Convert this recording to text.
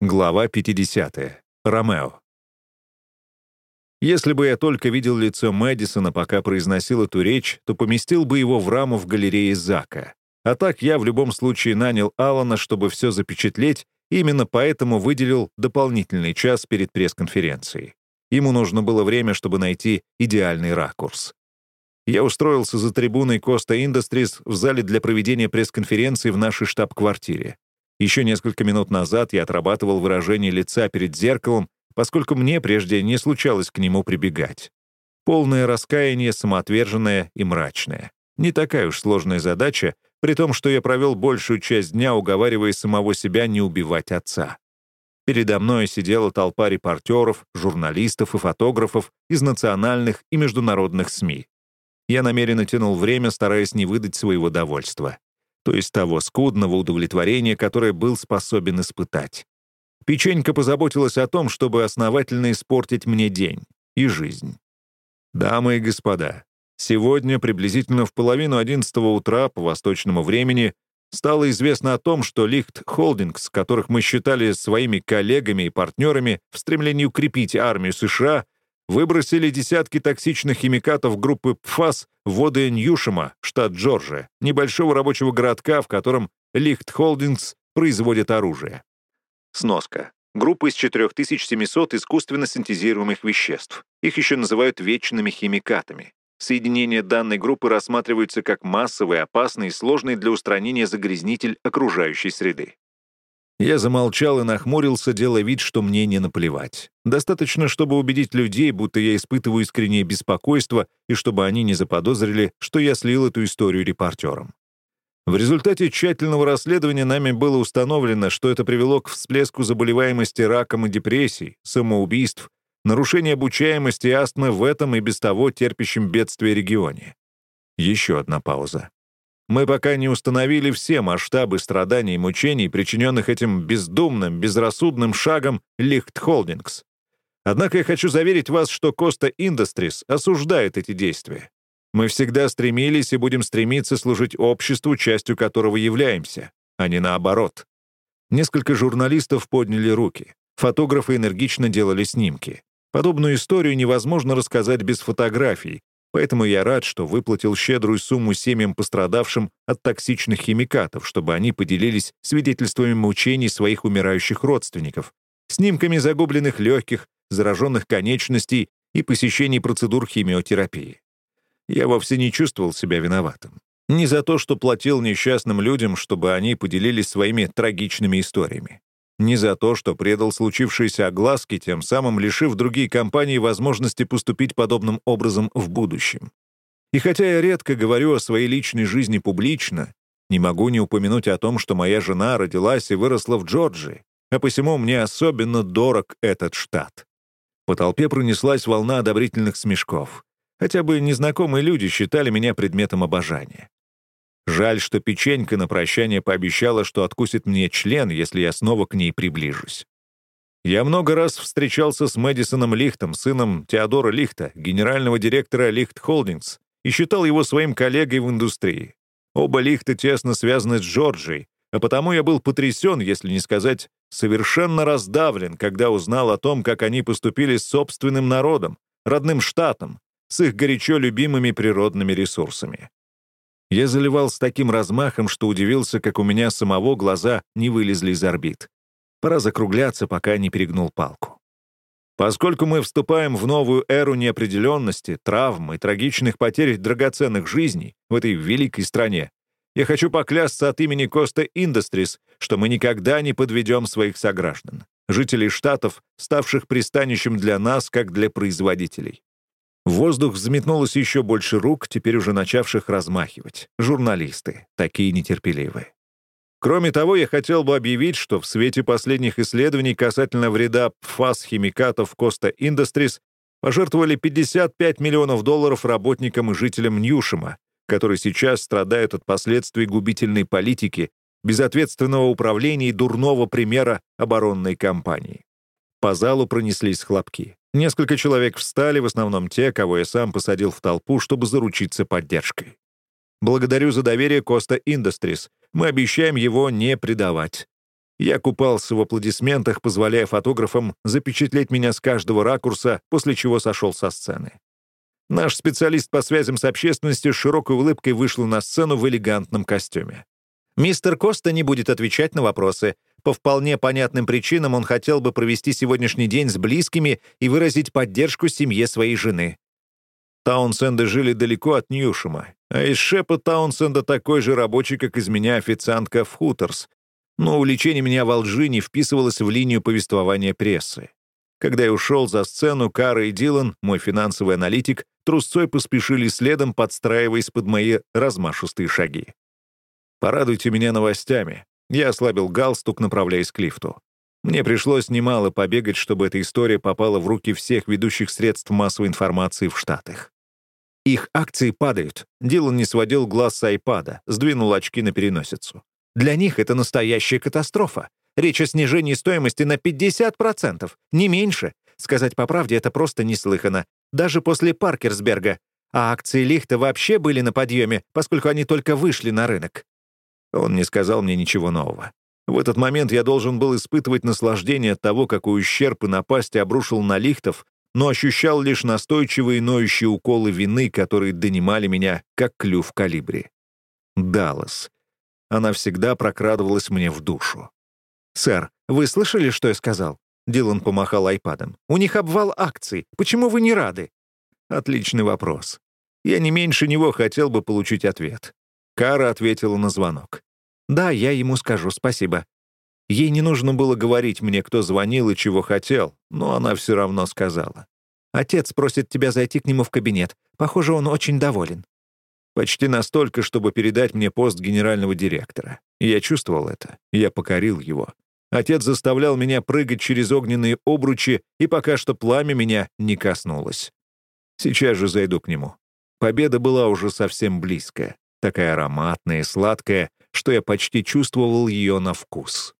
Глава 50. Ромео. Если бы я только видел лицо Мэдисона, пока произносил эту речь, то поместил бы его в раму в галерее Зака. А так я в любом случае нанял Алана, чтобы все запечатлеть, и именно поэтому выделил дополнительный час перед пресс-конференцией. Ему нужно было время, чтобы найти идеальный ракурс. Я устроился за трибуной Коста Industries в зале для проведения пресс-конференции в нашей штаб-квартире. Еще несколько минут назад я отрабатывал выражение лица перед зеркалом, поскольку мне прежде не случалось к нему прибегать. Полное раскаяние, самоотверженное и мрачное. Не такая уж сложная задача, при том, что я провел большую часть дня, уговаривая самого себя не убивать отца. Передо мной сидела толпа репортеров, журналистов и фотографов из национальных и международных СМИ. Я намеренно тянул время, стараясь не выдать своего довольства то есть того скудного удовлетворения, которое был способен испытать. Печенька позаботилась о том, чтобы основательно испортить мне день и жизнь. Дамы и господа, сегодня, приблизительно в половину одиннадцатого утра по восточному времени, стало известно о том, что Лихт Холдингс, которых мы считали своими коллегами и партнерами в стремлении укрепить армию США, выбросили десятки токсичных химикатов группы ПФАС в воды Ньюшема, штат Джорджия, небольшого рабочего городка, в котором Лихт Холдингс производит оружие. Сноска. Группа из 4700 искусственно синтезируемых веществ. Их еще называют вечными химикатами. Соединения данной группы рассматриваются как массовый, опасный и сложный для устранения загрязнитель окружающей среды. Я замолчал и нахмурился, делая вид, что мне не наплевать. Достаточно, чтобы убедить людей, будто я испытываю искреннее беспокойство, и чтобы они не заподозрили, что я слил эту историю репортерам. В результате тщательного расследования нами было установлено, что это привело к всплеску заболеваемости раком и депрессий, самоубийств, нарушения обучаемости и астмы в этом и без того терпящем бедствие регионе. Еще одна пауза. Мы пока не установили все масштабы страданий и мучений, причиненных этим бездумным, безрассудным шагом Лихт Холдингс. Однако я хочу заверить вас, что Коста Industries осуждает эти действия. Мы всегда стремились и будем стремиться служить обществу, частью которого являемся, а не наоборот. Несколько журналистов подняли руки. Фотографы энергично делали снимки. Подобную историю невозможно рассказать без фотографий, Поэтому я рад, что выплатил щедрую сумму семьям пострадавшим от токсичных химикатов, чтобы они поделились свидетельствами мучений своих умирающих родственников, снимками загубленных легких, зараженных конечностей и посещений процедур химиотерапии. Я вовсе не чувствовал себя виноватым. Не за то, что платил несчастным людям, чтобы они поделились своими трагичными историями не за то, что предал случившиеся огласки, тем самым лишив другие компании возможности поступить подобным образом в будущем. И хотя я редко говорю о своей личной жизни публично, не могу не упомянуть о том, что моя жена родилась и выросла в Джорджии, а посему мне особенно дорог этот штат. По толпе пронеслась волна одобрительных смешков. Хотя бы незнакомые люди считали меня предметом обожания. Жаль, что печенька на прощание пообещала, что откусит мне член, если я снова к ней приближусь. Я много раз встречался с Мэдисоном Лихтом, сыном Теодора Лихта, генерального директора Лихт Холдингс, и считал его своим коллегой в индустрии. Оба Лихта тесно связаны с Джорджией, а потому я был потрясен, если не сказать, совершенно раздавлен, когда узнал о том, как они поступили с собственным народом, родным штатом, с их горячо любимыми природными ресурсами. Я заливал с таким размахом, что удивился, как у меня самого глаза не вылезли из орбит. Пора закругляться, пока не перегнул палку. Поскольку мы вступаем в новую эру неопределенности, травм и трагичных потерь драгоценных жизней в этой великой стране, я хочу поклясться от имени Коста Industries, что мы никогда не подведем своих сограждан, жителей штатов, ставших пристанищем для нас, как для производителей. В воздух взметнулось еще больше рук, теперь уже начавших размахивать. Журналисты, такие нетерпеливые. Кроме того, я хотел бы объявить, что в свете последних исследований касательно вреда ПФАС-химикатов Коста Industries пожертвовали 55 миллионов долларов работникам и жителям Ньюшема, которые сейчас страдают от последствий губительной политики, безответственного управления и дурного примера оборонной кампании. По залу пронеслись хлопки. Несколько человек встали, в основном те, кого я сам посадил в толпу, чтобы заручиться поддержкой. Благодарю за доверие Коста Industries. Мы обещаем его не предавать. Я купался в аплодисментах, позволяя фотографам запечатлеть меня с каждого ракурса, после чего сошел со сцены. Наш специалист по связям с общественностью с широкой улыбкой вышел на сцену в элегантном костюме. Мистер Коста не будет отвечать на вопросы. По вполне понятным причинам он хотел бы провести сегодняшний день с близкими и выразить поддержку семье своей жены. Таунсенды жили далеко от Ньюшема, а из Шепа Таунсенда такой же рабочий, как из меня официантка в Хуторс. Но увлечение меня во лжи не вписывалось в линию повествования прессы. Когда я ушел за сцену, Кара и Дилан, мой финансовый аналитик, трусцой поспешили следом, подстраиваясь под мои размашистые шаги. «Порадуйте меня новостями». Я ослабил галстук, направляясь к лифту. Мне пришлось немало побегать, чтобы эта история попала в руки всех ведущих средств массовой информации в Штатах. Их акции падают. Дилан не сводил глаз с айпада, сдвинул очки на переносицу. Для них это настоящая катастрофа. Речь о снижении стоимости на 50%, не меньше. Сказать по правде, это просто неслыханно. Даже после Паркерсберга. А акции Лихта вообще были на подъеме, поскольку они только вышли на рынок. Он не сказал мне ничего нового. В этот момент я должен был испытывать наслаждение от того, какой ущерб и напасть обрушил на Лихтов, но ощущал лишь настойчивые ноющие уколы вины, которые донимали меня, как клюв калибри. Даллас. Она всегда прокрадывалась мне в душу. «Сэр, вы слышали, что я сказал?» Дилан помахал айпадом. «У них обвал акций. Почему вы не рады?» Отличный вопрос. Я не меньше него хотел бы получить ответ. Кара ответила на звонок. «Да, я ему скажу спасибо». Ей не нужно было говорить мне, кто звонил и чего хотел, но она все равно сказала. «Отец просит тебя зайти к нему в кабинет. Похоже, он очень доволен». Почти настолько, чтобы передать мне пост генерального директора. Я чувствовал это. Я покорил его. Отец заставлял меня прыгать через огненные обручи, и пока что пламя меня не коснулось. Сейчас же зайду к нему. Победа была уже совсем близко, такая ароматная и сладкая, что я почти чувствовал ее на вкус.